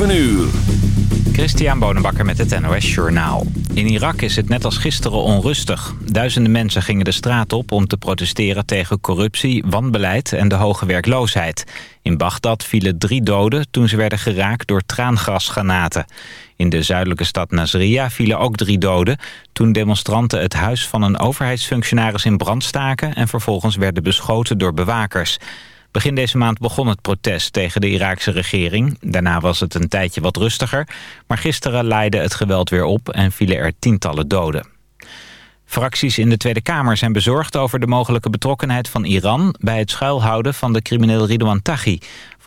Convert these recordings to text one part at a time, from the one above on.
7 uur. Christian Bonenbakker met het NOS Journaal. In Irak is het net als gisteren onrustig. Duizenden mensen gingen de straat op om te protesteren tegen corruptie, wanbeleid en de hoge werkloosheid. In Bagdad vielen drie doden toen ze werden geraakt door traangasgranaten. In de zuidelijke stad Nasiriyah vielen ook drie doden... toen demonstranten het huis van een overheidsfunctionaris in brand staken... en vervolgens werden beschoten door bewakers. Begin deze maand begon het protest tegen de Iraakse regering. Daarna was het een tijdje wat rustiger. Maar gisteren leidde het geweld weer op en vielen er tientallen doden. Fracties in de Tweede Kamer zijn bezorgd over de mogelijke betrokkenheid van Iran... bij het schuilhouden van de crimineel Ridouan Taghi.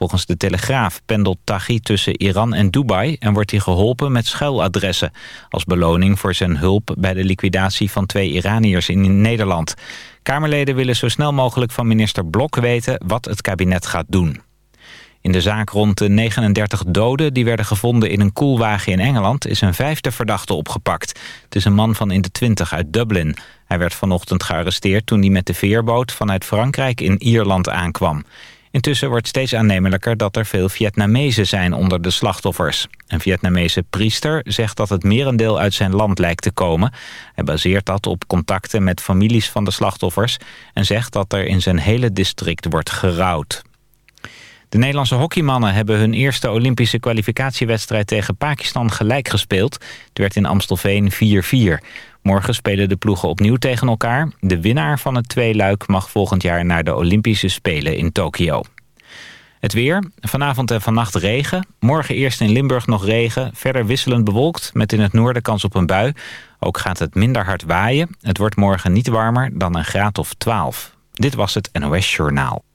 Volgens de Telegraaf pendelt Taghi tussen Iran en Dubai... en wordt hij geholpen met schuiladressen... als beloning voor zijn hulp bij de liquidatie van twee Iraniërs in Nederland. Kamerleden willen zo snel mogelijk van minister Blok weten... wat het kabinet gaat doen. In de zaak rond de 39 doden die werden gevonden in een koelwagen in Engeland... is een vijfde verdachte opgepakt. Het is een man van in de 20 uit Dublin. Hij werd vanochtend gearresteerd toen hij met de veerboot vanuit Frankrijk in Ierland aankwam. Intussen wordt steeds aannemelijker dat er veel Vietnamezen zijn onder de slachtoffers. Een Vietnamese priester zegt dat het merendeel uit zijn land lijkt te komen. Hij baseert dat op contacten met families van de slachtoffers... en zegt dat er in zijn hele district wordt gerouwd. De Nederlandse hockeymannen hebben hun eerste Olympische kwalificatiewedstrijd tegen Pakistan gelijk gespeeld. Het werd in Amstelveen 4-4. Morgen spelen de ploegen opnieuw tegen elkaar. De winnaar van het tweeluik mag volgend jaar naar de Olympische Spelen in Tokio. Het weer. Vanavond en vannacht regen. Morgen eerst in Limburg nog regen. Verder wisselend bewolkt met in het noorden kans op een bui. Ook gaat het minder hard waaien. Het wordt morgen niet warmer dan een graad of 12. Dit was het NOS Journaal.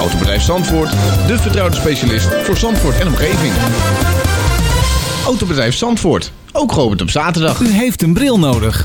Autobedrijf Zandvoort, de vertrouwde specialist voor Zandvoort en omgeving. Autobedrijf Zandvoort, ook geopend op zaterdag. U heeft een bril nodig.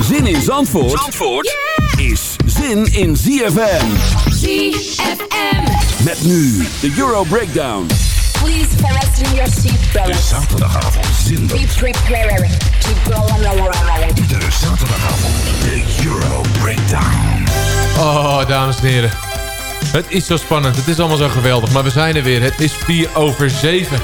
Zin in Zandvoort, Zandvoort is zin in ZFM. ZFM. Met nu de Euro Breakdown. Please fasten your De seatbelts. zaterdagavond zinder. Be prepared to go on a Iedere zaterdagavond de Euro Breakdown. Oh, dames en heren. Het is zo spannend. Het is allemaal zo geweldig. Maar we zijn er weer. Het is 4 over 7.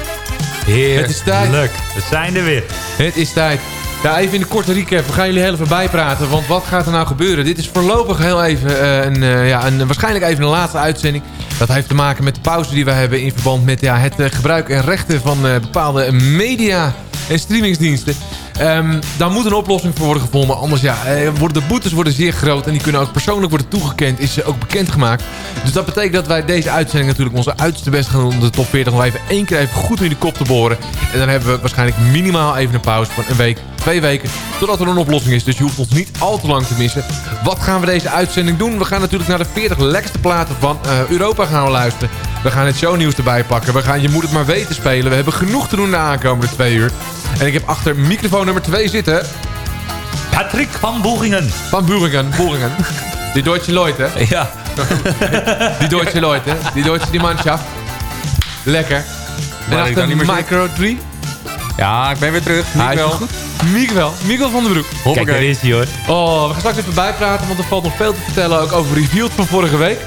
Het is tijd. Leuk, we zijn er weer. Het is tijd. Ja, even in de korte recap. We gaan jullie heel even bijpraten. Want wat gaat er nou gebeuren? Dit is voorlopig heel even eh, een, eh, ja, een, waarschijnlijk even een laatste uitzending. Dat heeft te maken met de pauze die we hebben in verband met ja, het eh, gebruik en rechten van bepaalde media en streamingsdiensten. Ehm, daar moet een oplossing voor worden gevonden. Anders ja, eh, worden de boetes worden zeer groot. En die kunnen ook persoonlijk worden toegekend. Is ook bekendgemaakt. Dus dat betekent dat wij deze uitzending natuurlijk onze uiterste best gaan doen. Om de top 40 nog even één keer even goed in de kop te boren. En dan hebben we waarschijnlijk minimaal even een pauze van een week, twee weken. Totdat er een oplossing is. Dus je hoeft ons niet al te lang te missen. Wat gaan we deze uitzending doen? We gaan natuurlijk naar de 40 lekkerste platen van eh, Europa gaan we luisteren. We gaan het shownieuws erbij pakken. We gaan Je Moet Het Maar Weten spelen. We hebben genoeg te doen de aankomende twee uur. En ik heb achter microfoon nummer 2 zitten... Patrick van Boeringen. Van Boeringen, Boeringen. Die Deutsche Leute. Ja. Die Deutsche Leute. Die Deutsche die Mannschaft. Lekker. En achter. Micro 3. Ja, ik ben weer terug. Wel. goed. Miguel. Miguel van den Broek. Kijk, daar is hij hoor. Oh, we gaan straks even bijpraten, want er valt nog veel te vertellen ook over Revealed van vorige week.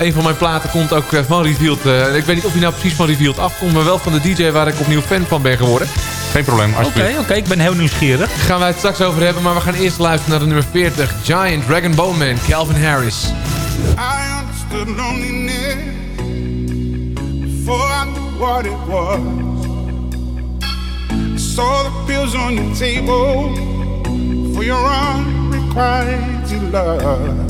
Een van mijn platen komt ook eh, van Revealed. eh, ik weet niet of hij nou precies van Revealed afkomt, maar wel van de DJ waar ik opnieuw fan van ben geworden. Geen probleem, Oké, alsjeblieft. oké, ik ben heel nieuwsgierig. Gaan wij het straks over hebben, maar we gaan eerst luisteren naar de nummer 40. Giant Dragon Bone Man, Calvin Harris. I understood loneliness before I knew what it was. I saw the pills on your table for your unrequited love.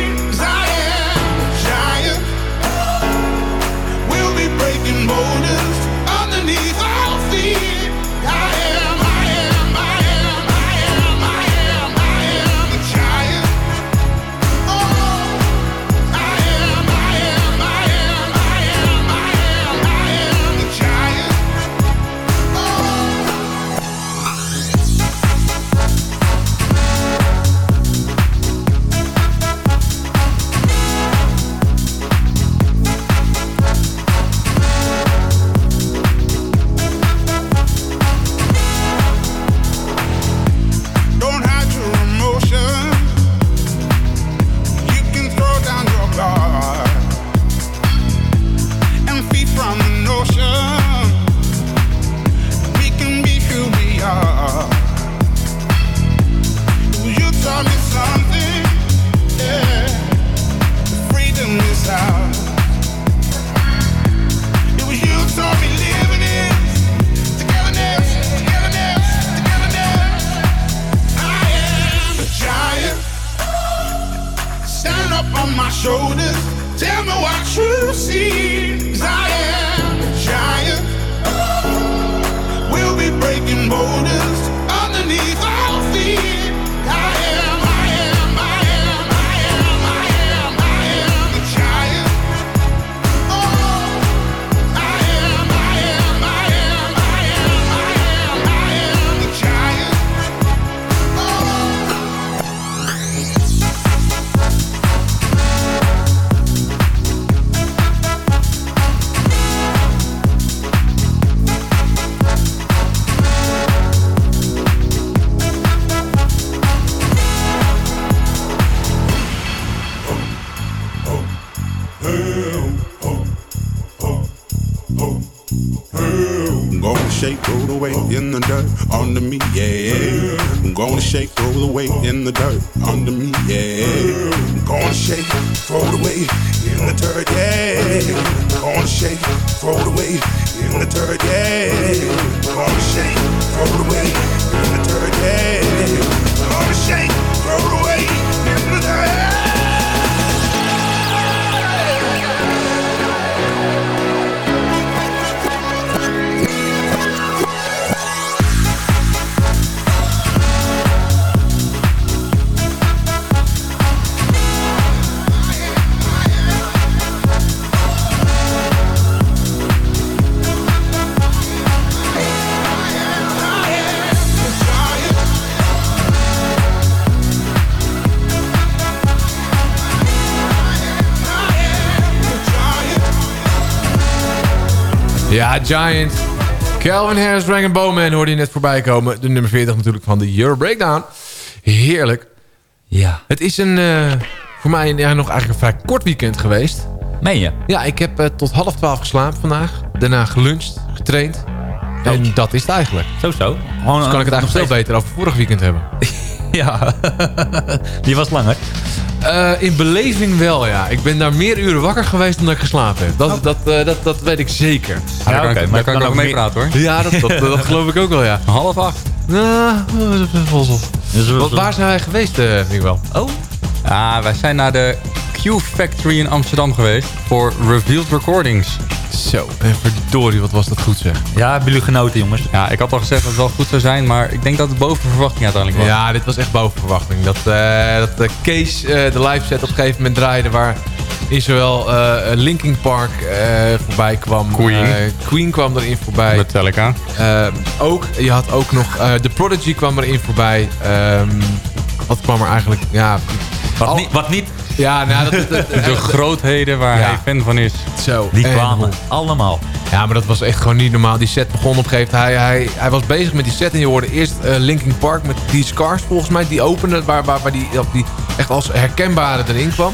Ja, Giant. Calvin Harris, Dragon Bowman hoorde je net voorbij komen. De nummer 40 natuurlijk van de Euro Breakdown. Heerlijk. Ja. Het is een... eh, voor mij ja, nog eigenlijk een vrij kort weekend geweest. Meen je? Ja, ik heb eh, tot half twaalf geslapen vandaag. Daarna geluncht, getraind. En dat is het eigenlijk. Zo zo. Dus kan ik het eigenlijk veel beter over vorig weekend hebben. Ja, die was langer. Eh, in beleving wel, ja. Ik ben daar meer uren wakker geweest dan dat ik geslapen heb. Dat, dat, eh, dat, dat weet ik zeker. Ja, daar kan, ik- daar kan ik ook mee praten hoor. Ja, dat, dat, dat geloof ik ook wel, ja. Half acht. Nou, wat, waar zijn wij geweest, eh Miguel? Oh? Ja, wij zijn naar de Q Factory in Amsterdam geweest voor Revealed Recordings. Zo, en verdorie, wat was dat goed zeg. Ja, hebben jullie genoten jongens? Ja, ik had al gezegd dat het wel goed zou zijn, maar ik denk dat het boven verwachting uiteindelijk was. Ja, dit was echt boven verwachting. Dat, eh dat eh, Kees eh, de live set op een gegeven moment draaide... waar in zowel eh Linkin Park eh, voorbij kwam. Queen. eh, Queen kwam erin voorbij. Metallica. Eh, ook, je had ook nog... eh The Prodigy kwam erin voorbij. Ehm, wat kwam er eigenlijk... Ja, Wat, al- niet, wat niet, ja nou, dat, dat, dat- De grootheden waar Ja. hij fan van is. zo. die En- kwamen allemaal. Ja, maar dat was echt gewoon niet normaal. Die set begon op een gegeven moment. Hij, hij, hij was bezig met die set en je hoorde eerst eh, Linkin Park met die Scars volgens mij. Die opende, waar, waar, waar die, op die echt als herkenbare erin kwam.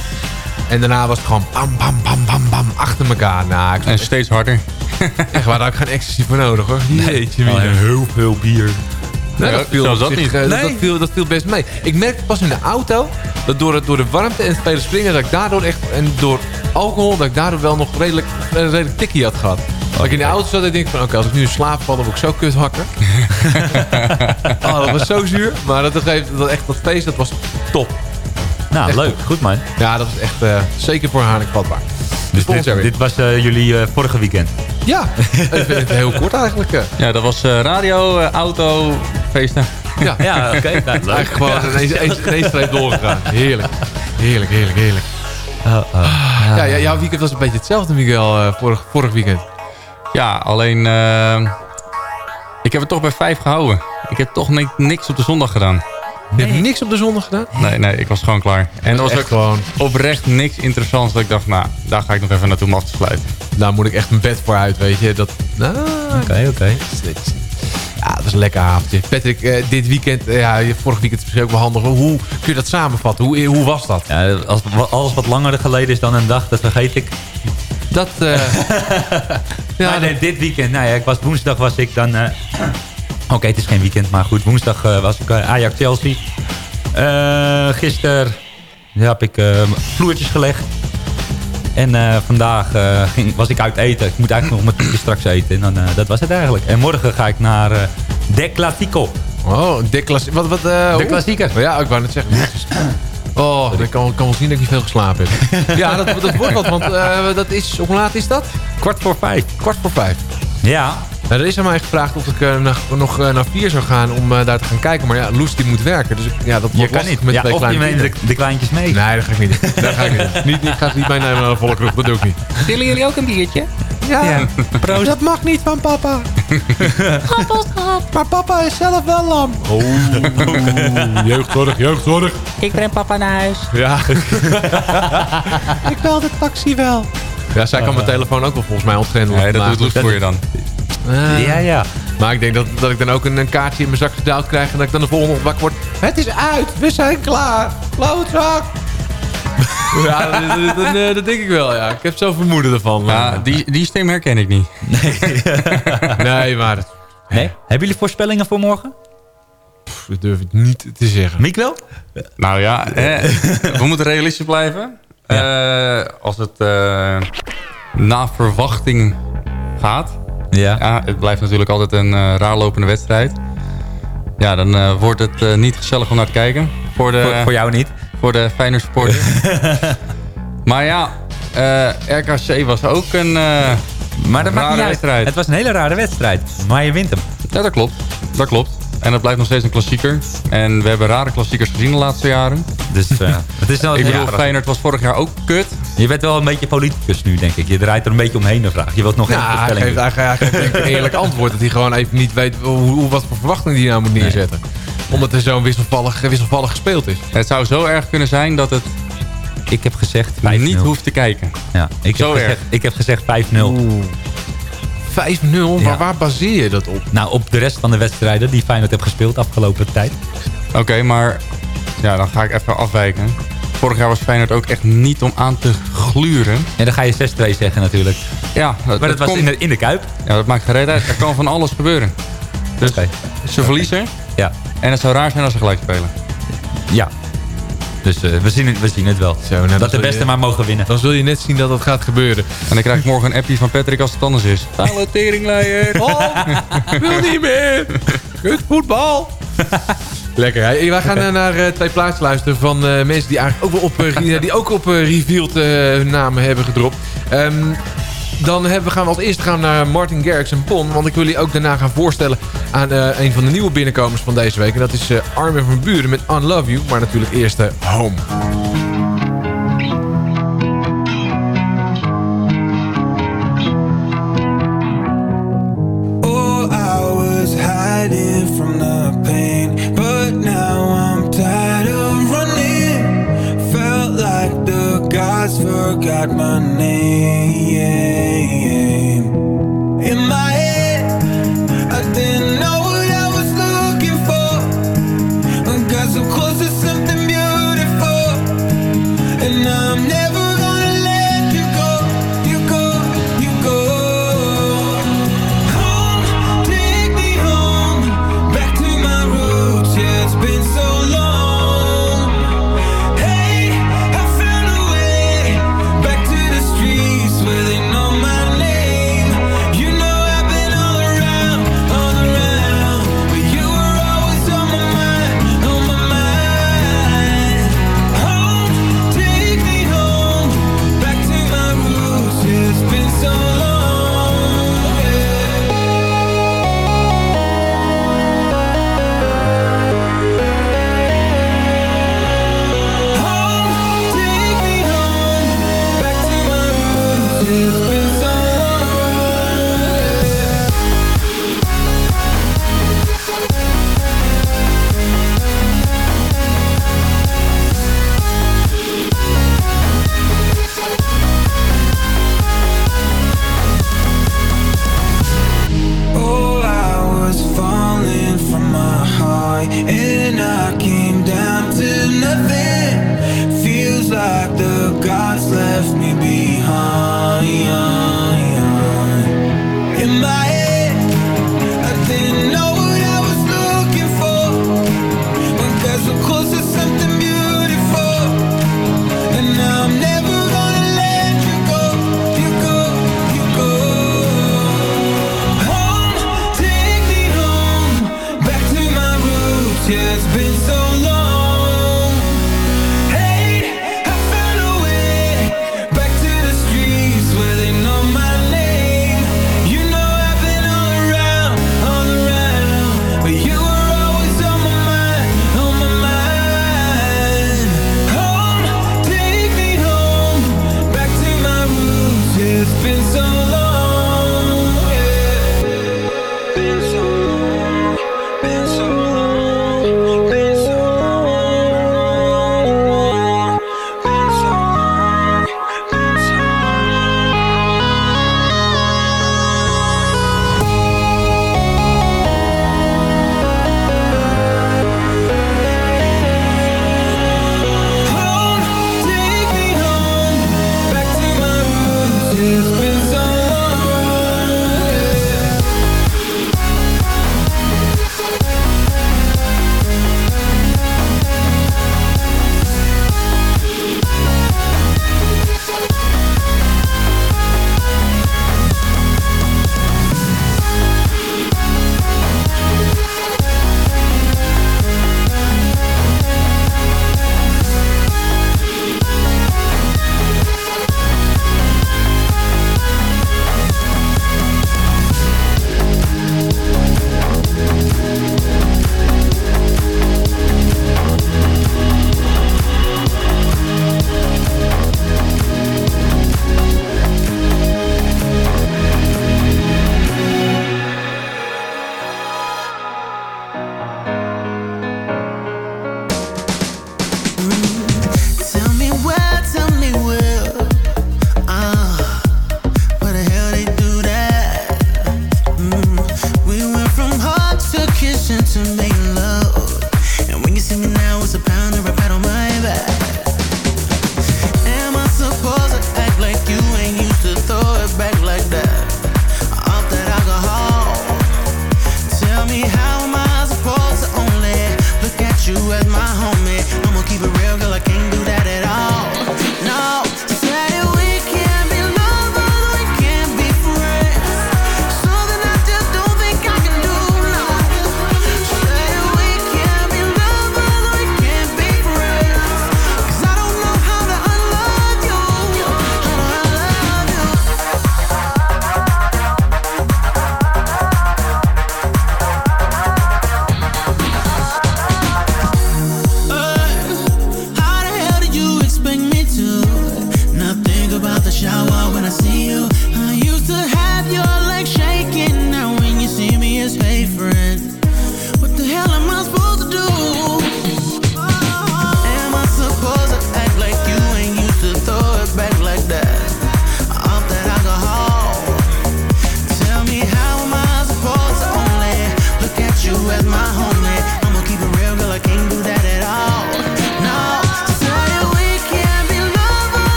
En daarna was het gewoon bam, bam, bam, bam, bam, achter elkaar. Nou, ik En echt, steeds harder. echt waar, daar had ik geen ecstasy voor nodig hoor. Jeetje, mina. heel veel bier. Nee, dat, viel zelfs dat zich, niet. dat, Nee. dat, viel, dat viel best mee. Ik merkte pas in de auto dat door, het, door de warmte en het vele springen... dat ik daardoor echt, en door alcohol, dat ik daardoor wel nog redelijk, een redelijk tikkie had gehad. Dat ik in de auto zat en denk van, oké, als ik nu in slaap val, dan word ik zo kut hakken. oh, dat was zo zuur. Maar dat, geeft, dat, echt, dat feest, dat was top. Nou, Echt leuk. Goed man. Ja, dat was echt eh, zeker voor Haarlem vatbaar. Dus volgend dit, dit was eh, jullie eh, vorige weekend. Ja, even, heel kort eigenlijk. Ja, dat was radio, auto, feesten. Ja, Ja, oké. nou, leuk. eigenlijk gewoon ineens, ineens, ineens streep doorgegaan. Heerlijk. Heerlijk, heerlijk, heerlijk. Oh, oh. Ja, ja, jouw weekend was een beetje hetzelfde, Miguel, eh, vorig, vorig weekend. Ja, alleen... eh, ik heb het toch bij vijf gehouden. Ik heb toch ni- niks op de zondag gedaan. Je hebt niks op de zondag gedaan? Nee, nee, ik was gewoon klaar. En er was ook gewoon... oprecht niks interessants dat ik dacht, nou, daar ga ik nog even naartoe om af te sluiten. Daar moet ik echt mijn bed voor uit, weet je. Dat, nou, Oké, oké. Ja, dat was een lekker avondje. Patrick, eh, dit weekend, eh, ja, vorig weekend is misschien ook wel handig. Hoe kun je dat samenvatten? Hoe, hoe was dat? Ja, als alles wat langer geleden is dan een dag, dat vergeet ik. Dat, eh, ja, maar nee, dit weekend, nou ja, ik was, woensdag was ik dan... Oké, het is geen weekend, maar goed. Woensdag was ik Ajax-Chelsea. Gisteren heb ik vloertjes gelegd. En eh, vandaag eh, ging, was ik uit eten. Ik moet eigenlijk nog mijn toetje straks eten. En dan, eh, dat was het eigenlijk. En morgen ga ik naar De Classico. Oh, de klasse. Wat, wat, De klassieker. Oh, ja, ik wou net zeggen. Oh, ik kan, kan wel zien dat ik niet veel geslapen heb. ja, dat, dat wordt wat, want dat is, hoe laat is dat? Kwart voor vijf. Kwart voor vijf. Ja. Nou, er is aan mij gevraagd of ik eh, nog, nog eh, naar vier zou gaan om eh, daar te gaan kijken. Maar ja, Loes die moet werken. Dus ja, dat Je kan niet. met Ja, twee of je kleine neemt de, de kleintjes mee. Nee, dat ga ik niet doen. Dat ga ik niet. Niet, ik ga ze niet meenemen naar de volle kroeg. Dat doe ik niet. Willen jullie ook een biertje? Ja, dat mag niet van papa. maar papa is zelf wel lam. Oh, jeugdzorg, jeugdzorg. Ik breng papa naar huis. Ja. ik bel de taxi wel. Ja, zij kan mijn telefoon ook wel volgens mij ontgrendelen. Nee, dat doet Loes voor je dan. Eh, Ja, ja. Maar ik denk dat, dat ik dan ook een, een kaartje in mijn zak geduwd krijg... en dat ik dan de volgende ochtend wakker word. Het is uit, we zijn klaar. Klootzak. ja, dat, dat, dat, eh, dat denk ik wel, ja. Ik heb zo'n vermoeden ervan. Ja, die, die stem herken ik niet. Nee, maar dat, Nee? Hebben jullie voorspellingen voor morgen? dat durf ik niet te zeggen. Miklo? Nou ja, hè, we moeten realistisch blijven. Eh, als het eh na verwachting gaat. Ja. Ja, het blijft natuurlijk altijd een eh raar lopende wedstrijd. Ja, dan eh, wordt het eh, niet gezellig om naar te kijken. Voor de, Voor, voor jou niet? voor de Feyenoord supporters. maar ja, RKC was ook een... Maar dat maakt niet uit. wedstrijd. Het was een hele rare wedstrijd. Maar je wint hem. ja, dat klopt. Dat klopt. En het blijft nog steeds een klassieker. En we hebben rare klassiekers gezien de laatste jaren. Dus eh, het is wel Ik bedoel, Feyenoord was vorig jaar ook kut. Je bent wel een beetje politicus nu, denk ik. Je draait er een beetje omheen de vraag. Je wilt nog Ja, hij voorspelling geeft, hij, hij geeft een eerlijk antwoord. Dat hij gewoon even niet weet hoe, hoe- wat voor verwachting hij nou moet neerzetten. Omdat er zo'n wisselvallig, wisselvallig gespeeld is. Het zou zo erg kunnen zijn dat het Ik heb gezegd 5-0. niet hoeft te kijken. Ja, ik, Zo heb erg. gezegd, ik heb gezegd 5-0. 5-0, Ja. maar waar baseer je dat op? Nou, op de rest van de wedstrijden die Feyenoord heeft gespeeld afgelopen tijd. Oké, maar ja, dan ga ik even afwijken. vorig jaar was Feyenoord ook echt niet om aan te gluren. En dan ga je 6-2 zeggen natuurlijk. Ja, Maar dat was komt- in de, in de Kuip. Ja, dat maakt gereed uit. Er kan van alles gebeuren. Dus ze verliezen. Ja. En het zou raar zijn als ze gelijk spelen. Ja. Dus eh, we, zien het, we zien het wel. nou, dat de beste je- maar mogen winnen. Dan zul je net zien dat dat gaat gebeuren. En dan krijg ik morgen een appje van Patrick als het anders is. Alle teringleier. Oh, ik wil niet meer. Kut voetbal. Lekker. Hey, wij gaan eh, naar eh, twee plaatsen luisteren van eh, mensen die eigenlijk ook wel op, die ook op eh, Revealed hun namen hebben gedropt. Ehm, dan hebben, we- gaan we als eerste gaan naar Martin Garrix en Pon. Want ik wil jullie ook daarna gaan voorstellen aan eh, een van de nieuwe binnenkomers van deze week. En dat is eh, Armin van Buren met Unlove You. Maar natuurlijk eerst eh, Home. Oh, I was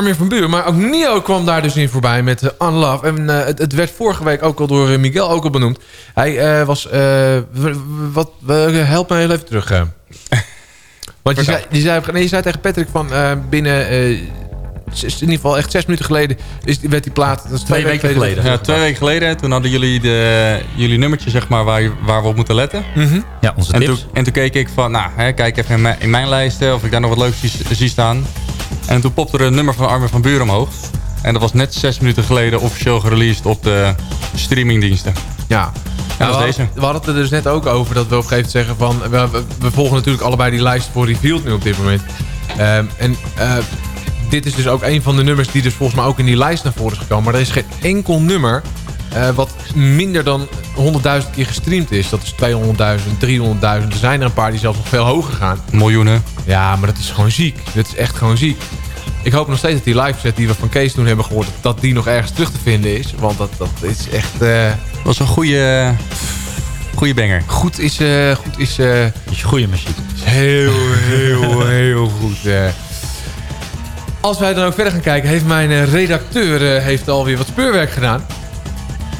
Armin van Buren. Maar ook Nio kwam daar dus in voorbij met uh, Unlove. En eh, het, het werd vorige week ook al door eh, Miguel ook al benoemd. Hij eh, was... eh, wat, help me heel even terug. Want je zei, je, zei, nee, je zei tegen Patrick van eh, binnen... eh, zes- in ieder geval echt zes minuten geleden is, werd die plaat... Dat is twee, weken geleden. Ja, twee weken geleden. Toen hadden jullie de, jullie nummertje, zeg maar, waar, je- waar we op moeten letten. Mhm. Ja, onze en tips. Toen, en toen keek ik van, nou, hè, kijk even in mijn, in mijn lijsten of ik daar nog wat leuks zie, zie staan. En toen popte er een nummer van Armin van Buren omhoog. En dat was net zes minuten geleden officieel gereleased op de streamingdiensten. Ja. dat we, hadden, deze. we hadden het er dus net ook over dat we op een gegeven moment zeggen van... We, we, we volgen natuurlijk allebei die lijst voor Revealed nu op dit moment. Ehm, en eh, dit is dus ook een van de nummers die dus volgens mij ook in die lijst naar voren is gekomen. Maar er is geen enkel nummer eh, wat minder dan 100.000 keer gestreamd is. Dat is 200.000, 300.000. Er zijn er een paar die zelfs nog veel hoger gaan. Miljoenen. Ja, maar dat is gewoon ziek. Dat is echt gewoon ziek. Ik hoop nog steeds dat die live set die we van Kees toen hebben gehoord... dat die nog ergens terug te vinden is. Want dat, dat is echt... eh, Dat was een goede, goede banger. Goed is... eh goed is, eh is een goede muziek. Heel, heel, heel goed. eh. Als wij dan ook verder gaan kijken... heeft mijn redacteur eh, heeft alweer wat speurwerk gedaan.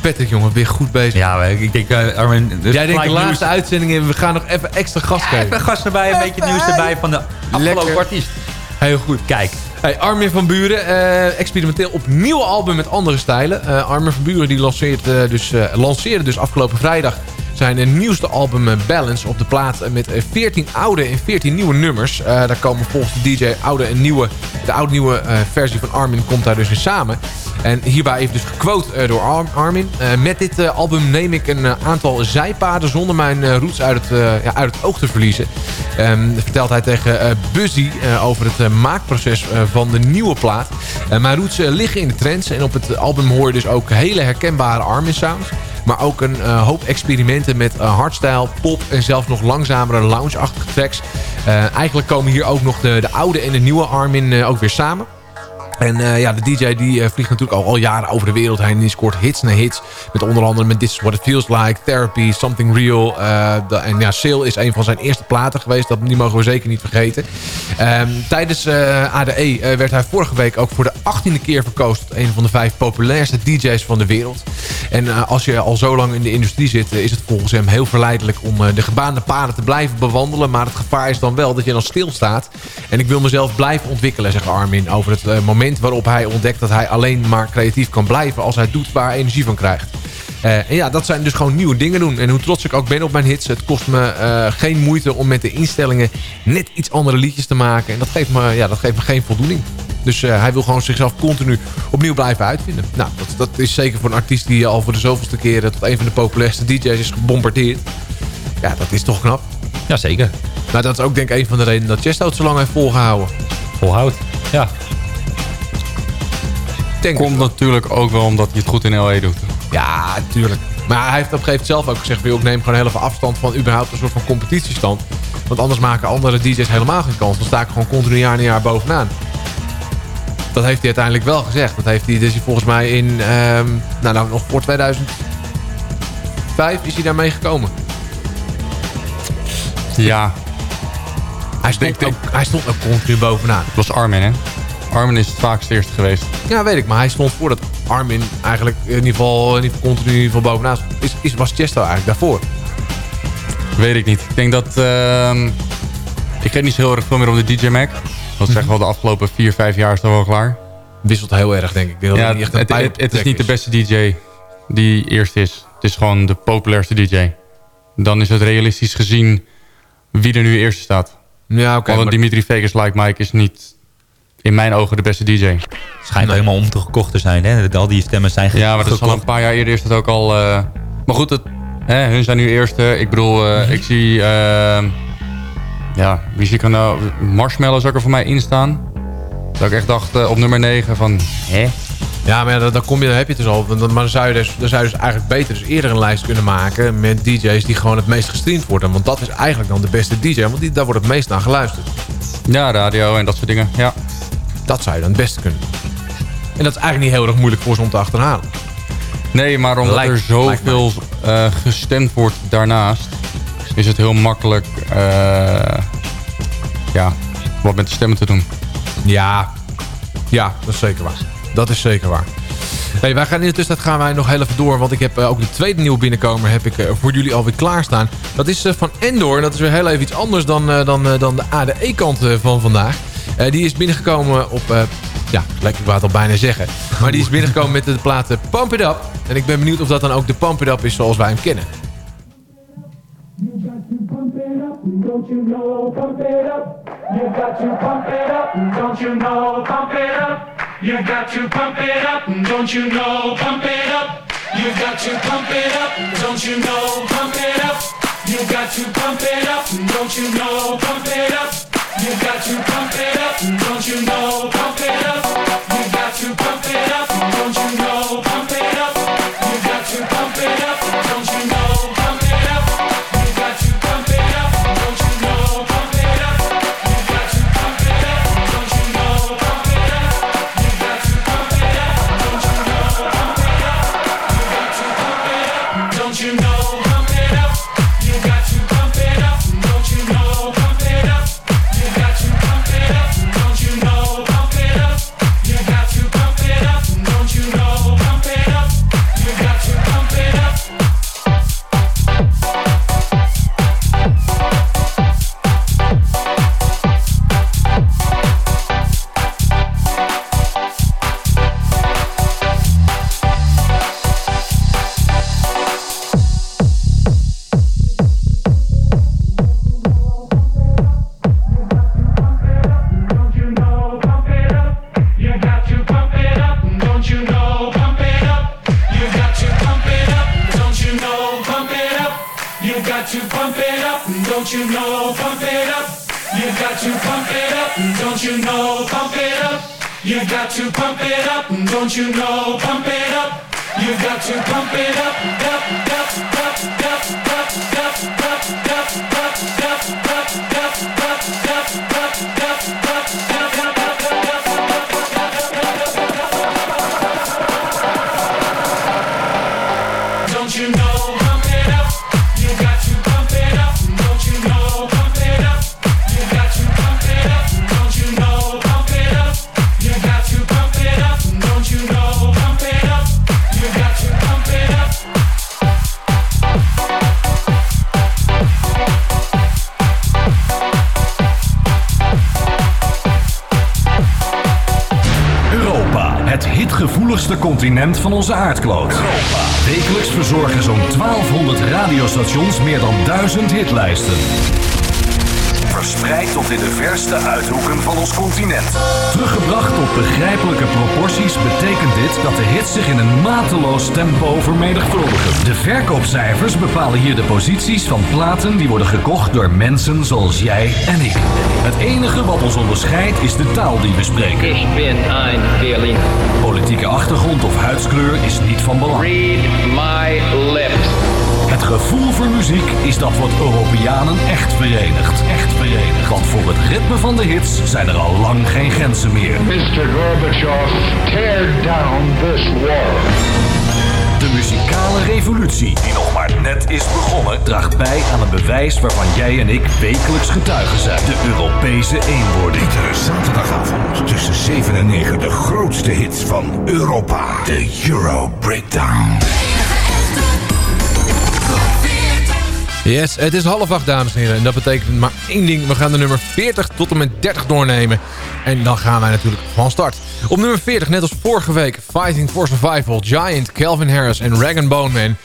Patrick, jongen, weer goed bezig. Ja, ik denk, eh, Armin... dus Jij denkt de laatste nieuws. uitzending in... we gaan nog even extra gas geven. Even gas erbij, een beetje nieuws erbij van de afgelopen artiest. Heel goed. Kijk. Hey, Armin van Buren, eh, experimenteel op nieuwe album met andere stijlen. Eh, Armin van Buren die lanceert, eh, dus, eh, lanceerde dus afgelopen vrijdag zijn eh, nieuwste album eh, Balance op de plaat eh, met eh, 14 oude en 14 nieuwe nummers. Eh, daar komen volgens de DJ oude en nieuwe, de oude-nieuwe eh, versie van Armin komt daar dus in samen. En hierbij even dus gequote eh, door Ar- Armin. Eh, met dit eh, album neem ik een eh, aantal zijpaden zonder mijn eh, roots uit het, eh, ja, uit het oog te verliezen. Ehm, vertelt hij tegen eh, Buzzy eh, over het eh, maakproces eh, van de nieuwe plaat. Eh, mijn roots eh, liggen in de trends en op het album hoor je dus ook hele herkenbare Armin sounds. Maar ook een eh, hoop experimenten met eh, hardstyle, pop en zelfs nog langzamere lounge-achtige tracks. Eh, eigenlijk komen hier ook nog de, de oude en de nieuwe Armin ook weer samen. En eh, ja, de DJ die eh, vliegt natuurlijk al, al jaren over de wereld heen. Scoort hits na hits. Met onder andere met This is What It Feels Like, Therapy, Something Real. eh, en ja, Sail is een van zijn eerste platen geweest. Dat, die mogen we zeker niet vergeten. Ehm, tijdens ADE werd hij vorige week ook voor de achttiende keer verkozen... tot een van de vijf populairste DJ's van de wereld. En als je al zo lang in de industrie zit... is het volgens hem heel verleidelijk om de gebaande paden te blijven bewandelen. Maar het gevaar is dan wel dat je dan stilstaat. En ik wil mezelf blijven ontwikkelen, zegt Armin... over het eh, moment waarop hij ontdekt dat hij alleen maar creatief kan blijven... als hij doet waar hij energie van krijgt. Eh, en ja, dat zijn dus gewoon nieuwe dingen doen. En hoe trots ik ook ben op mijn hits... het kost me eh, geen moeite om met de instellingen... net iets andere liedjes te maken. En dat geeft me, ja, dat geeft me geen voldoening. Dus eh, hij wil gewoon zichzelf continu opnieuw blijven uitvinden. Nou, dat, dat is zeker voor een artiest die al voor de zoveelste keren... tot een van de populairste DJ's is gebombardeerd. Ja, dat is toch knap. Jazeker. Maar dat is ook denk ik een van de redenen dat Chesto het zo lang heeft volgehouden. Volhoudt, ja. Komt natuurlijk ook wel omdat hij het goed in L.A. doet. Ja, tuurlijk. Maar hij heeft op een gegeven moment zelf ook gezegd... "Wil, ik neem gewoon heel even afstand van überhaupt een soort van competitiestand. Want anders maken andere DJ's helemaal geen kans. Dan sta ik gewoon continu jaar na jaar bovenaan. Dat heeft hij uiteindelijk wel gezegd. Dat heeft hij dus volgens mij in... ehm, nou, nou, nog voor 2005 is hij daarmee gekomen. Ja. Hij stond, ook, hij stond ook continu bovenaan. Dat was Armin, hè? Armin is het vaakst eerst geweest. Ja, weet ik. Maar hij stond voordat Armin eigenlijk in ieder geval, in ieder geval continu in ieder geval bovenaan is, is, was Chesto eigenlijk daarvoor. Weet ik niet. Ik denk dat... ehm, ik weet niet zo heel erg veel meer om de DJ Mac. Dat zeggen wel de afgelopen 4, 5 jaar is dat wel klaar. Wisselt heel erg, denk ik. Ik denk dat Ja, echt een het, het, het is niet de beste DJ die eerst is. Het is gewoon de populairste DJ. Dan is het realistisch gezien wie er nu eerst staat. Ja, oké. Want maar- Dimitri Vegas Like Mike is niet in mijn ogen de beste DJ. Schijnt helemaal om te gekocht te zijn, hè? Al die stemmen zijn Ja, maar dat is al gekocht. een paar jaar eerder is het ook al... eh, maar goed, het, hè, hun zijn nu eerste. Ik bedoel, eh, Mhm. ik zie... eh, ja, wie zie ik er nou? Marshmallow zou er voor mij in staan. Dat ik echt dacht eh, op nummer 9 van... Hè? Ja, maar ja, dan, dan, kom je, dan heb je het dus al. Want dan- Maar dan zou, je dus, dan zou je dus eigenlijk beter dus eerder een lijst kunnen maken... met DJ's die gewoon het meest gestreamd worden. Want dat is eigenlijk dan de beste DJ. Want die, daar wordt het meest naar geluisterd. Ja, radio en dat soort dingen. Ja. Dat zou je dan het beste kunnen. En dat is eigenlijk niet heel erg moeilijk voor ze om te achterhalen. Nee, maar omdat Lijkt- er zoveel eh, gestemd wordt daarnaast... is het heel makkelijk eh, ja, wat met de stemmen te doen. Ja, ja, dat is zeker waar. Dat is zeker waar. Hey, wij gaan in de tussentijd gaan wij nog heel even door. Want ik heb eh, ook de tweede nieuwe binnenkomer heb ik, voor jullie alweer klaarstaan. Dat is van Endor. En dat is weer heel even iets anders dan, dan, dan de ADE-kant van vandaag. Eh, die is binnengekomen op... eh, ja, lekker, ik wou al bijna zeggen. Maar die is binnengekomen met de plaat eh, Pump It Up. En ik ben benieuwd of dat dan ook de Pump It Up is zoals wij hem kennen. You got to pump it up. Don't you know, pump it up. You got to pump it up. Don't you know, pump it up. You got to pump it up. Don't you know, pump it up. You got to pump it up. Don't you know, pump it up. You got to pump it up. Don't you know, pump it up. Don't you know? Bepalen hier de posities van platen die worden gekocht door mensen zoals jij en ik. Het enige wat ons onderscheidt is de taal die we spreken. Ik ben een Berlin. Politieke achtergrond of huidskleur is niet van belang. Read my lips. Het gevoel voor muziek is dat wat Europeanen echt verenigt. Echt verenigt. Want voor het ritme van de hits zijn er al lang geen grenzen meer. Mr. Gorbachev, tear down this wall. De muzikale revolutie, die nog maar net is begonnen, draagt bij aan een bewijs waarvan jij en ik wekelijks getuigen zijn. De Europese eenwording. Iedere zaterdagavond tussen 7 en 9 de grootste hits van Europa. De Euro Breakdown. Yes, het is half acht, dames en heren. En dat betekent maar één ding. We gaan de nummer 40 tot en met 30 doornemen. En dan gaan wij natuurlijk van start. Op nummer 40, net als vorige week, Fighting for Survival, Giant, Calvin Harris en Rag Bone Man.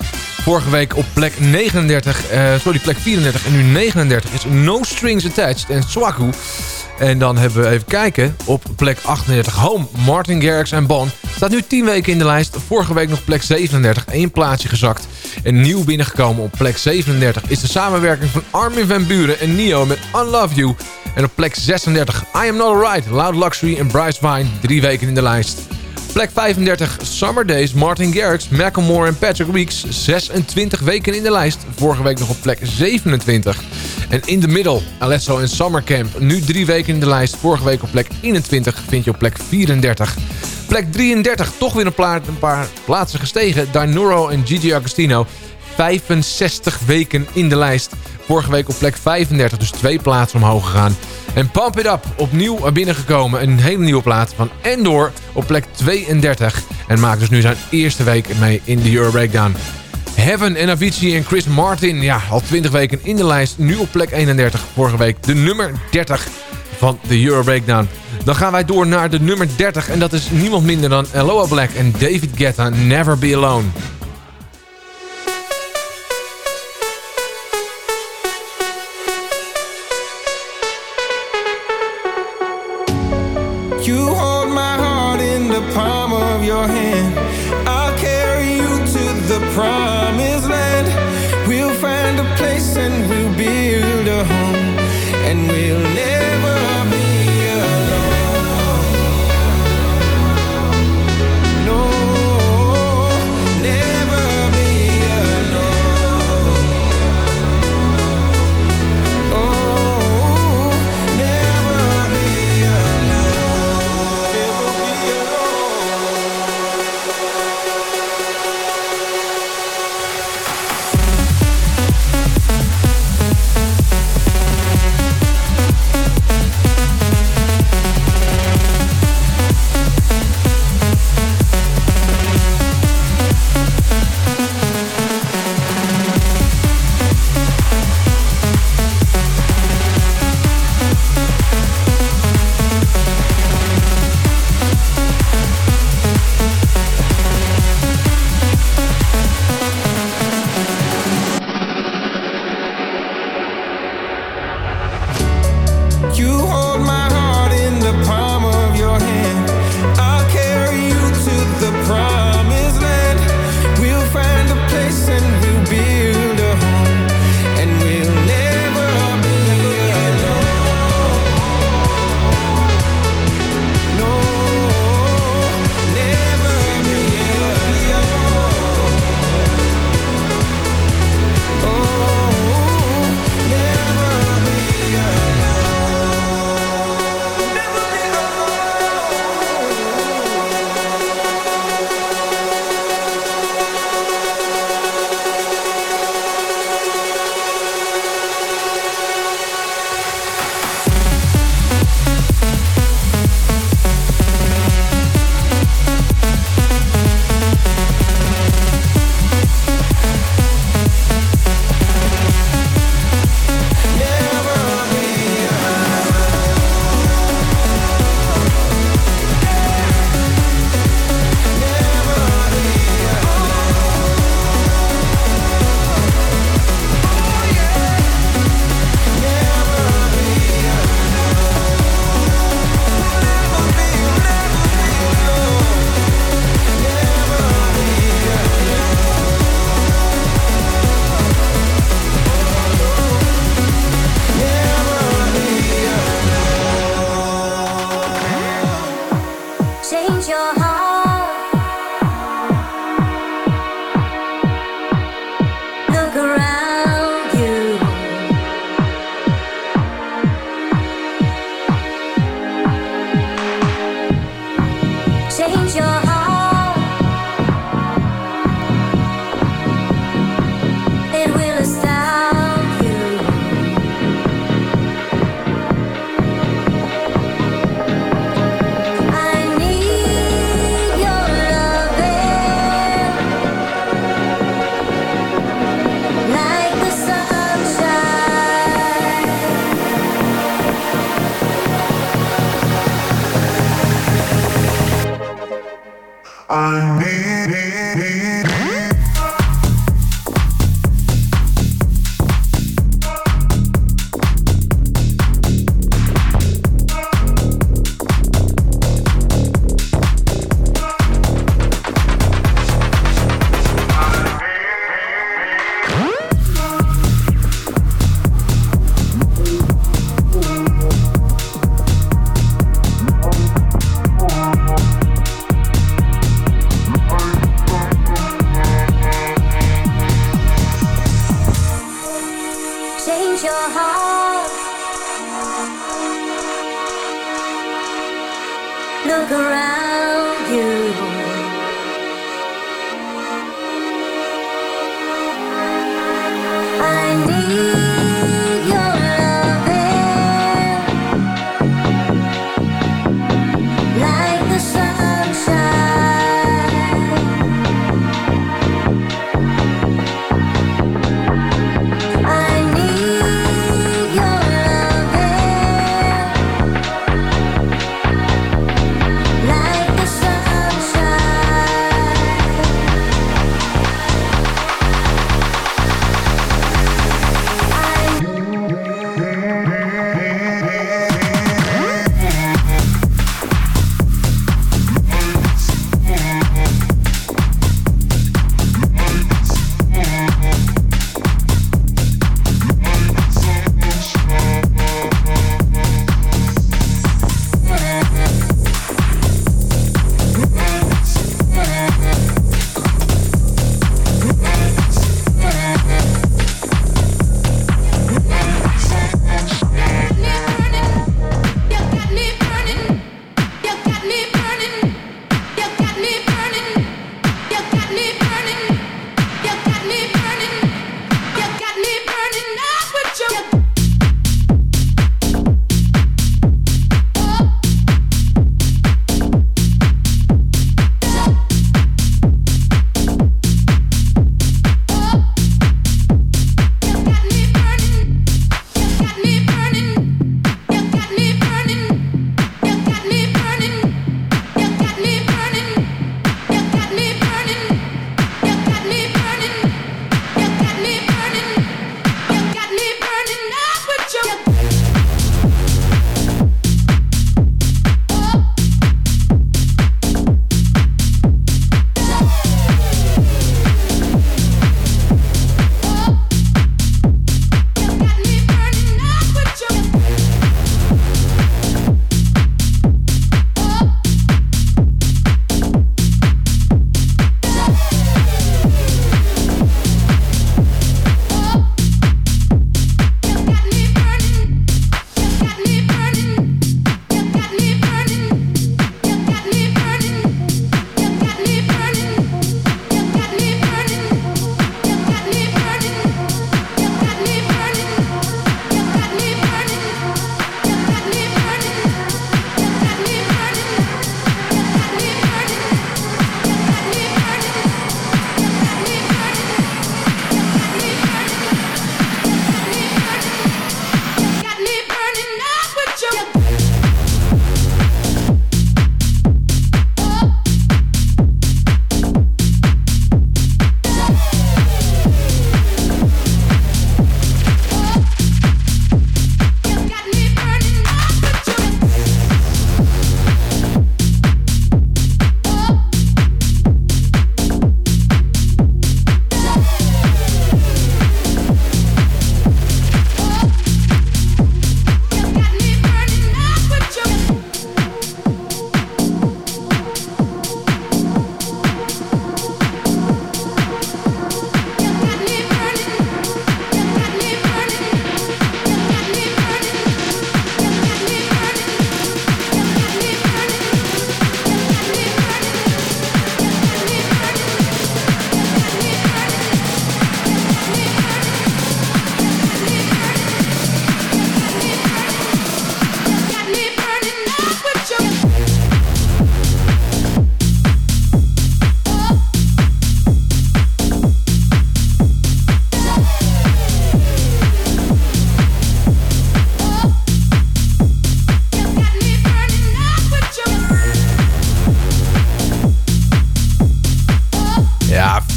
Vorige week op plek 39, eh, sorry, plek 34 en nu 39 is No Strings Attached en Swaku. En dan hebben we even kijken op plek 38 Home, Martin Garrix en Bon. Staat nu 10 weken in de lijst. Vorige week nog plek 37, één plaatsje gezakt. En nieuw binnengekomen op plek 37 is de samenwerking van Armin van Buren en Nio met Unlove You. En op plek 36 I Am Not Alright, Loud Luxury en Bryce Vine, drie weken in de lijst. Plek 35, Summer Days, Martin Garrix, Macklemore en Patrick Weeks. 26 weken in de lijst. Vorige week nog op plek 27. En in de middel, Alesso en Summer Camp. Nu drie weken in de lijst. Vorige week op plek 21 vind je op plek 34. Plek 33, toch weer een, een paar plaatsen gestegen. Dinuro en Gigi Agostino. 65 weken in de lijst. Vorige week op plek 35, dus twee plaatsen omhoog gegaan. En Pump It Up, opnieuw binnengekomen. Een hele nieuwe plaat van Endor op plek 32. En maakt dus nu zijn eerste week mee in de Euro Breakdown. Heaven en Avicii en Chris Martin, ja, al 20 weken in de lijst. Nu op plek 31, vorige week de nummer 30 van de Euro Breakdown. Dan gaan wij door naar de nummer 30 en dat is niemand minder dan Aloha Black en David Guetta, Never Be Alone.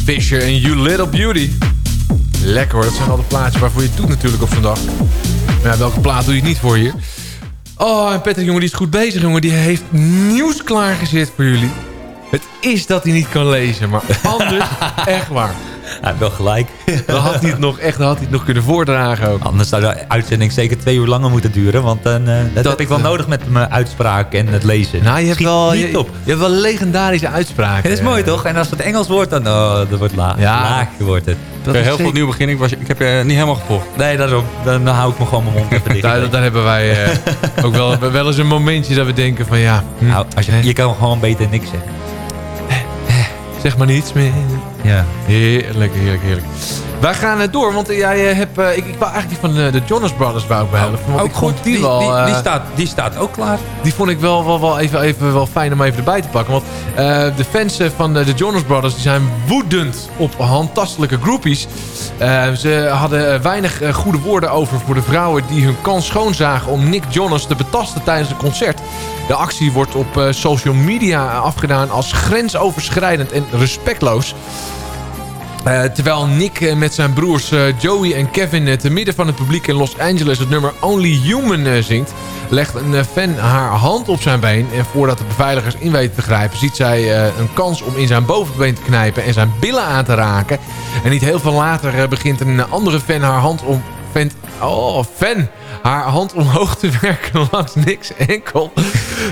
Fisher en You Little Beauty. Lekker hoor, dat zijn al de plaatjes waarvoor je het doet natuurlijk op vandaag. Maar ja, welke plaat doe je het niet voor hier? Oh, en Patrick, jongen, die is goed bezig, jongen. Die heeft nieuws klaargezet voor jullie. Het is dat hij niet kan lezen, maar anders echt waar. Wel gelijk. Dan had hij het nog echt dan had hij het nog kunnen voordragen ook. Anders zou de uitzending zeker twee uur langer moeten duren. Want dan, eh, dat, heb ik wel nodig met mijn uitspraak en het lezen. Nou, je hebt, Schiet wel, niet je, op. je hebt wel legendarische uitspraken. Het is mooi toch? En als het Engels wordt, dan oh, dat wordt laag. Ja. laag wordt het. Dat heel veel opnieuw beginnen. Ik, was, ik heb je niet helemaal gevolgd. Nee, daarom. Dan, dan hou ik me gewoon mijn mond even dicht. Daar, daar hebben wij eh, ook wel, wel eens een momentje dat we denken van ja... hm, Nou, als je, je kan gewoon beter niks zeggen. Zeg maar niets meer. Ja. Heerlijk, heerlijk, heerlijk. Wij gaan eh, door, want jij eh, hebt... eh, ik, ik wou eigenlijk die van eh, de Jonas Brothers wou ik behelpen. want ook ik vond goed. Die, Die, wel, die, die staat, die staat ook klaar. die vond ik wel, wel, wel even, even wel fijn om even erbij te pakken. Want de fans van de Jonas Brothers die zijn woedend op handtastelijke groupies. Ze hadden weinig goede woorden over voor de vrouwen die hun kans schoonzagen om Nick Jonas te betasten tijdens het concert. De actie wordt op social media afgedaan als grensoverschrijdend en respectloos. Eh, terwijl Nick eh, met zijn broers eh, Joey en Kevin te midden van het publiek in Los Angeles het nummer Only Human zingt, legt een fan haar hand op zijn been. En voordat de beveiligers in weten te grijpen, ziet zij een kans om in zijn bovenbeen te knijpen en zijn billen aan te raken. En niet heel veel later begint een andere fan haar hand om. Vent, oh, fan! Haar hand omhoog te werken langs niks enkel.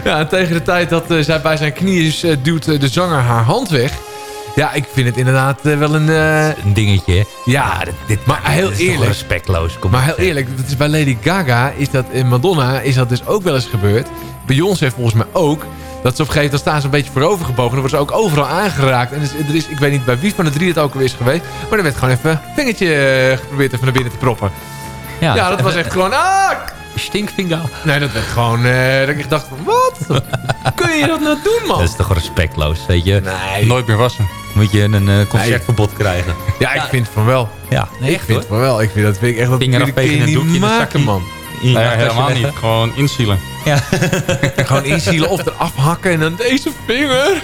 Ja, en tegen de tijd dat zij bij zijn knieën is, duwt de zanger haar hand weg. Ja, ik vind het inderdaad eh, wel een... eh, Een dingetje. hè? ja, dit, maar heel toch eerlijk. respectloos. Kom Maar heel eerlijk, dat is bij Lady Gaga, is dat in Madonna, is dat dus ook wel eens gebeurd. Beyoncé volgens mij ook. Dat ze op een gegeven moment, staan ze een beetje voorover gebogen. Dan worden ze ook overal aangeraakt. En dus, er is, ik weet niet bij wie van de drie het ook alweer is geweest. Maar er werd gewoon even een vingertje eh, geprobeerd even naar binnen te proppen. Ja, dat was echt gewoon... Ah! Stinkvinger. Nee, dat werd gewoon... eh, dat ik dacht van, wat? Kun je dat nou doen, man? Dat is toch respectloos, weet je? Nee. Nooit meer wassen. Moet je een eh, concertverbod krijgen. Ja, ik vind van wel. Ja, nee, ik echt vind hoor. van wel. Ik vind dat vind ik echt dat Vinger afvegen, een niet doekje in de maken, zakje. man. Je Nee, helemaal niet. Gewoon inzielen. Ja. Gewoon inzielen of eraf hakken en dan deze vinger.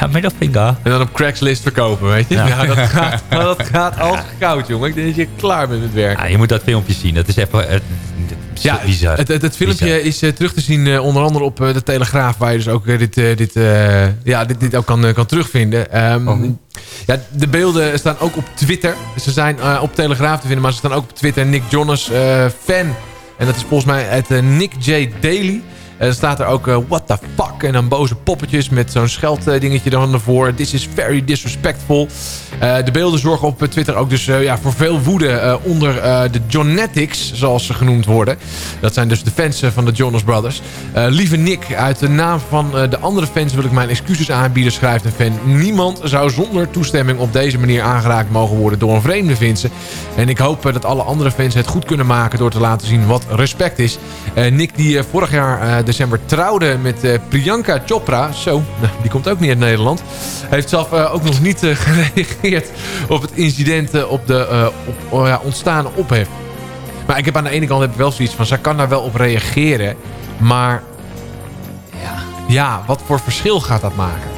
ja, middelvinger. En dan op Craigslist verkopen, weet je? Ja, Ja. dat, gaat, maar dat gaat als koud, jongen. Ik denk dat je klaar bent met werk. Ja, je moet dat filmpje zien. Dat is even eh, Ja, bizar. Het, het, het filmpje Bizar. is eh, terug te zien eh, onder andere op eh, de Telegraaf... waar je dus ook dit, dit, ja, dit, dit ook kan, kan terugvinden. Oh. ja, de beelden staan ook op Twitter. Ze zijn op Telegraaf te vinden, maar ze staan ook op Twitter. Nick Jonas, fan. En dat is volgens mij het Nick J. Daily. En staat er ook eh, what the fuck. En dan boze poppetjes met zo'n scheld dan ervoor. This is very disrespectful. Eh, de beelden zorgen op Twitter ook dus eh, ja, voor veel woede eh, onder eh, de Jonetics, zoals ze genoemd worden. Dat zijn dus de fans eh, van de Jonas Brothers. Eh, lieve Nick, uit de naam van eh, de andere fans wil ik mijn excuses aanbieden, schrijft een fan. Niemand zou zonder toestemming op deze manier aangeraakt mogen worden door een vreemde Vincent. En ik hoop eh, dat alle andere fans het goed kunnen maken door te laten zien wat respect is. Eh, Nick die eh, vorig jaar eh, december trouwde met eh, Priyanka Chopra. Zo, nou, die komt ook niet uit Nederland. Heeft zelf eh, ook nog niet eh, gereageerd op het incident op de op, oh ja, ontstane ophef. Maar ik heb aan de ene kant heb ik wel zoiets van... zij kan daar wel op reageren. Maar... Ja, ja wat voor verschil gaat dat maken?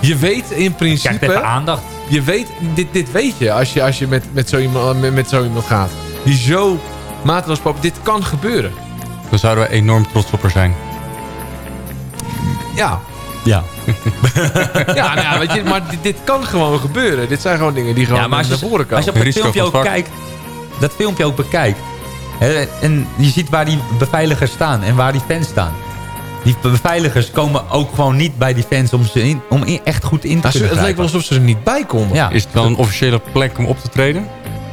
Je weet in principe... Aandacht. Je weet, dit, dit weet je als je, als je met, met, zo iemand, met, met zo iemand gaat. Die zo mateloos. Dit kan gebeuren. Dan zouden we enorm trots op haar zijn. Ja. Ja. Ja, nou, ja, weet je, maar dit, dit kan gewoon gebeuren. Dit zijn gewoon dingen die gewoon Ja, maar als naar je, voren komen. als je op dat Risico filmpje ook het kijkt, dat filmpje ook bekijkt. hè, en je ziet waar die beveiligers staan en waar die fans staan. Die beveiligers komen ook gewoon niet bij die fans om, ze in, om in- echt goed in te Nou, kunnen het leek wel alsof ze er niet bij konden. Ja. Is het wel een officiële plek om op te treden?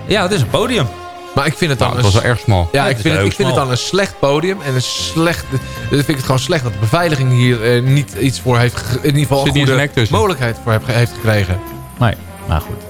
ja, het is een podium. Maar ik vind het dan... Nou, het was wel erg smal. Ja, Ja, ik vind, het, ik vind het dan een slecht podium. En een slecht... Dan vind ik het gewoon slecht dat de beveiliging hier eh, niet iets voor heeft... In ieder geval een goede mogelijkheid voor heeft gekregen. Nee, maar goed.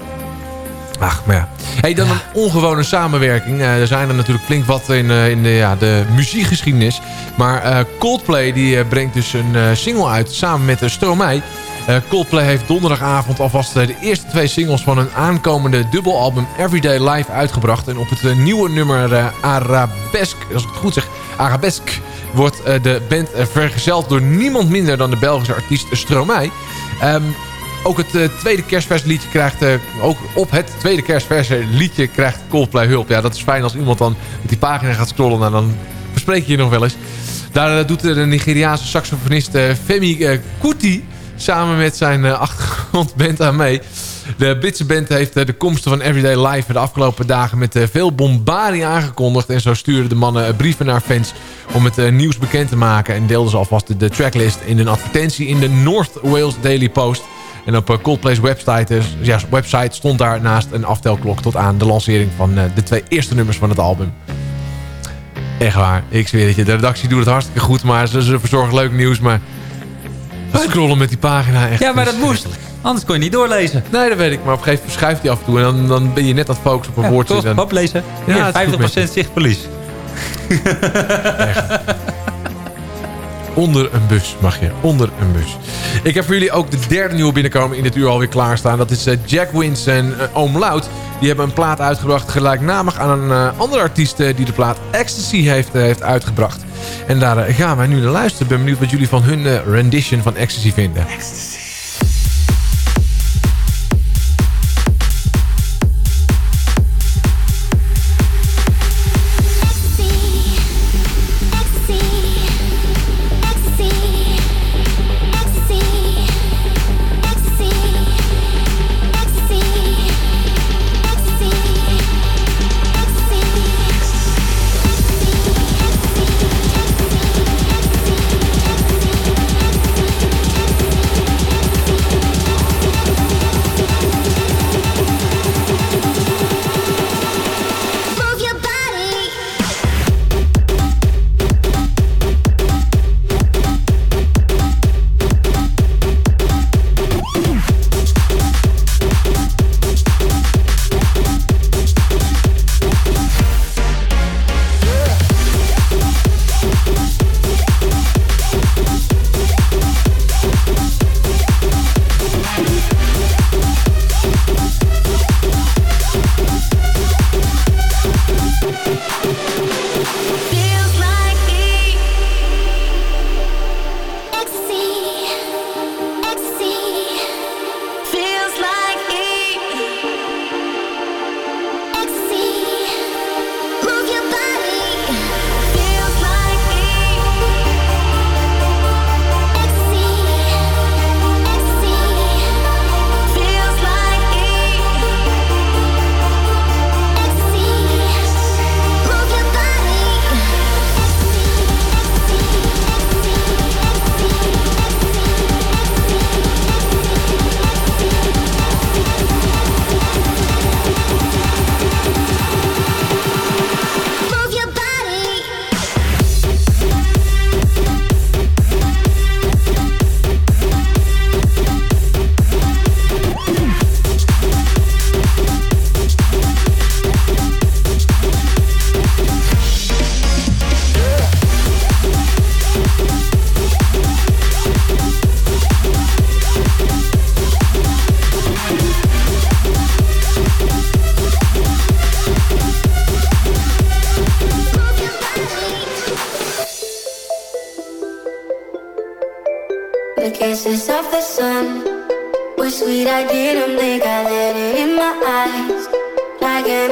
Ach, maar ja. Hey, dan een ongewone samenwerking. Eh, er zijn er natuurlijk flink wat in, eh, in de, ja, de muziekgeschiedenis. Maar Coldplay die, brengt dus een single uit samen met Stromae. Eh, Coldplay heeft donderdagavond alvast eh, de eerste twee singles van hun aankomende dubbelalbum Everyday Live uitgebracht. En op het eh, nieuwe nummer Arabesque, als ik het goed zeg, Arabesque, wordt de band vergezeld door niemand minder dan de Belgische artiest Stromae. Ehm, Ook het tweede kerstversliedje krijgt... ook op het tweede kerstversliedje krijgt Coldplay hulp. Ja, dat is fijn als iemand dan met die pagina gaat scrollen. Nou, dan bespreek je je nog wel eens. Daar doet de Nigeriaanse saxofonist Femi Kuti... samen met zijn eh, achtergrondband aan mee. De Britse band heeft eh, de komsten van Everyday Live... de afgelopen dagen met eh, veel bombardie aangekondigd. En zo stuurden de mannen brieven naar fans... om het nieuws bekend te maken. En deelden ze alvast de, tracklist in een advertentie... in de North Wales Daily Post... En op Coldplay's website, ja, website stond daar naast een aftelklok tot aan de lancering van de twee eerste nummers van het album. Echt waar, ik zweer het je. De redactie doet het hartstikke goed, maar ze, ze verzorgen leuk nieuws. Maar scrollen met die pagina echt. Ja, maar dat moest. Anders kon je niet doorlezen. Nee, dat weet ik. Maar op een gegeven moment verschuift hij af en toe. En dan, dan ben je net aan het focussen op een Ja, woordje. toch? En- Oplezen. Ja, Ja, het is goed met 50% zichtverlies. Onder een bus mag je. Onder een bus. Ik heb voor jullie ook de derde nieuwe binnenkomen in dit uur alweer klaarstaan. Dat is eh, Jack Wins en eh, Oom Loud. Die hebben een plaat uitgebracht gelijknamig aan een eh, andere artiest... die de plaat Ecstasy heeft, heeft uitgebracht. En daar gaan wij nu naar luisteren. Ben benieuwd wat jullie van hun rendition van Ecstasy vinden. Move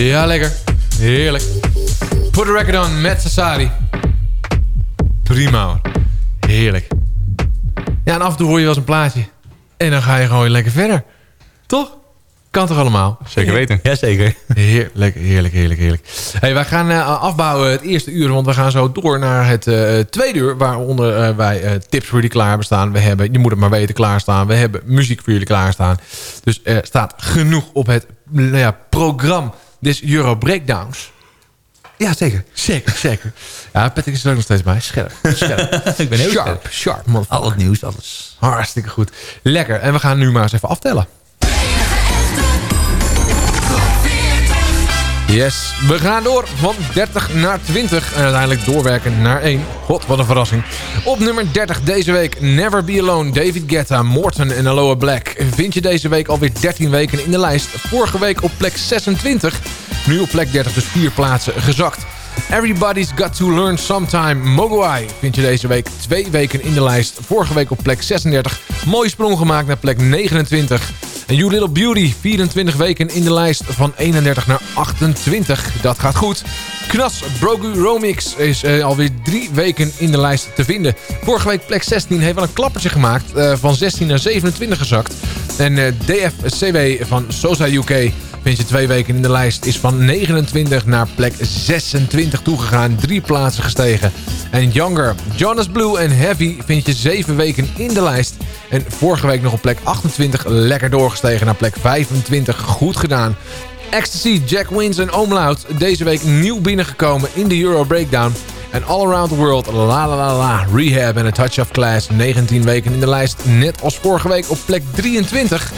Ja, lekker. Heerlijk. Put a record on met Sassari. Prima hoor. Heerlijk. Ja, en af en toe hoor je wel eens een plaatje. En dan ga je gewoon lekker verder. Toch? Kan toch allemaal? Zeker weten. Jazeker. Heerlijk, heerlijk, heerlijk, heerlijk. Hey, wij gaan eh, afbouwen het eerste uur, want we gaan zo door naar het eh, tweede uur. Waaronder eh, wij eh, tips voor jullie klaar hebben staan. We hebben, je moet het maar weten, klaarstaan. We hebben muziek voor jullie klaarstaan. Dus er staat genoeg op het nou ja, programma des Euro Breakdowns. Ja, zeker. Zeker, zeker. Ja, Patrick is er ook nog steeds bij. Scherp. scherp. Ik ben heel sharp. Sharp, man. Al het nieuws, alles. Hartstikke goed. Lekker. En we gaan nu maar eens even aftellen. Yes, we gaan door van 30 naar 20 en uiteindelijk doorwerken naar 1. God, wat een verrassing. Op nummer 30 deze week Never Be Alone, David Guetta, Morton en Aloha Black. Vind je deze week alweer 13 weken in de lijst. Vorige week op plek 26, nu op plek 30 dus 4 plaatsen gezakt. Everybody's Got To Learn Sometime, Mogwai. Vind je deze week twee weken in de lijst. Vorige week op plek 36. Mooie sprong gemaakt naar plek 29. You Little Beauty, 24 weken in de lijst van 31 naar 28. Dat gaat goed. Knas Brogu Romix is eh, alweer drie weken in de lijst te vinden. Vorige week plek 16 heeft wel een klappertje gemaakt. eh, van 16 naar 27 gezakt. En eh, DFCW van Sosa UK vind je twee weken in de lijst. Is van 29 naar plek 26 toegegaan. Drie plaatsen gestegen. en Younger. Jonas Blue en Heavy vind je zeven weken in de lijst. En vorige week nog op plek 28 lekker doorgestegen naar plek 25. Goed gedaan. Ecstasy, Jack Wins en Omlaut deze week nieuw binnengekomen in de Euro Breakdown. En All Around the World, la la la la, Rehab en A Touch of Class. 19 weken in de lijst, net als vorige week op plek 23.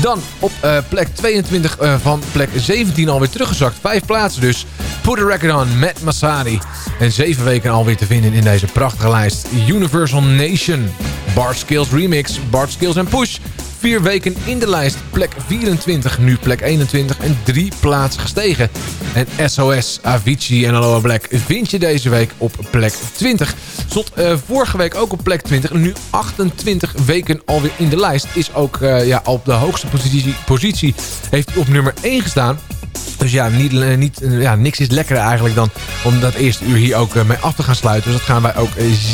Dan op eh, plek 22 eh, van plek 17 alweer teruggezakt. Vijf plaatsen dus. Put a Record On met Masari. En zeven weken alweer te vinden in deze prachtige lijst. Universal Nation. Bart Skills Remix. Bart Skills en Push. Vier weken in de lijst. Plek 24, nu plek 21 en drie plaatsen gestegen. En SOS, Avicii en Aloha Black vind je deze week op plek 20. Stond eh, vorige week ook op plek 20. En nu 28 weken alweer in de lijst. Is ook eh, ja, op de hoogste positie, positie heeft op nummer 1 gestaan. Dus ja, niet, eh, niet, eh, ja, niks is lekkerder eigenlijk dan om dat eerste uur hier ook eh, mee af te gaan sluiten. Dus dat gaan wij ook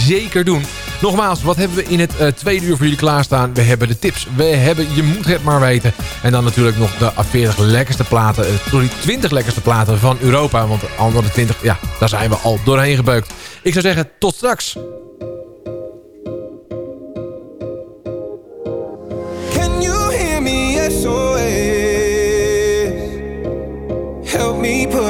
zeker doen. Nogmaals, wat hebben we in het tweede uur voor jullie klaarstaan? We hebben de tips, we hebben Je moet het maar weten. En dan natuurlijk nog de 40 lekkerste platen, sorry, 20 lekkerste platen van Europa. Want de andere 20, ja, daar zijn we al doorheen gebeukt. Ik zou zeggen, tot straks.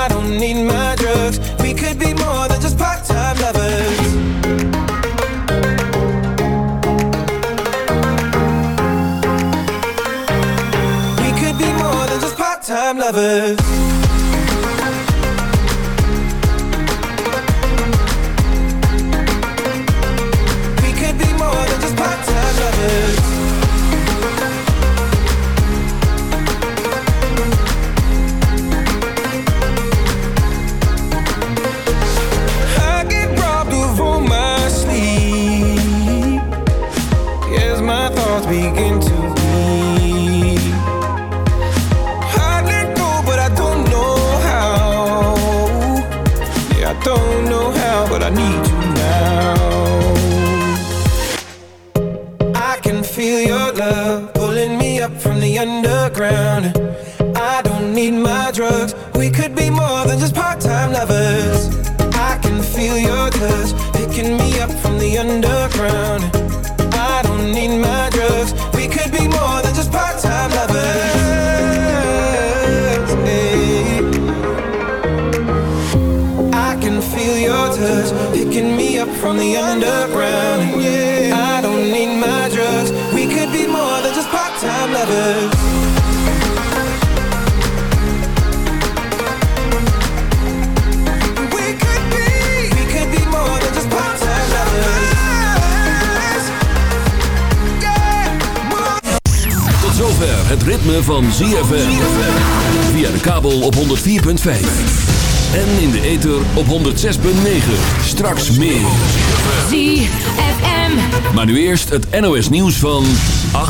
I don't need my drugs. We could be more nu eerst het NOS nieuws van 8.